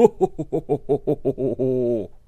ho, ho, ho, ho, ho, ho, ho, ho.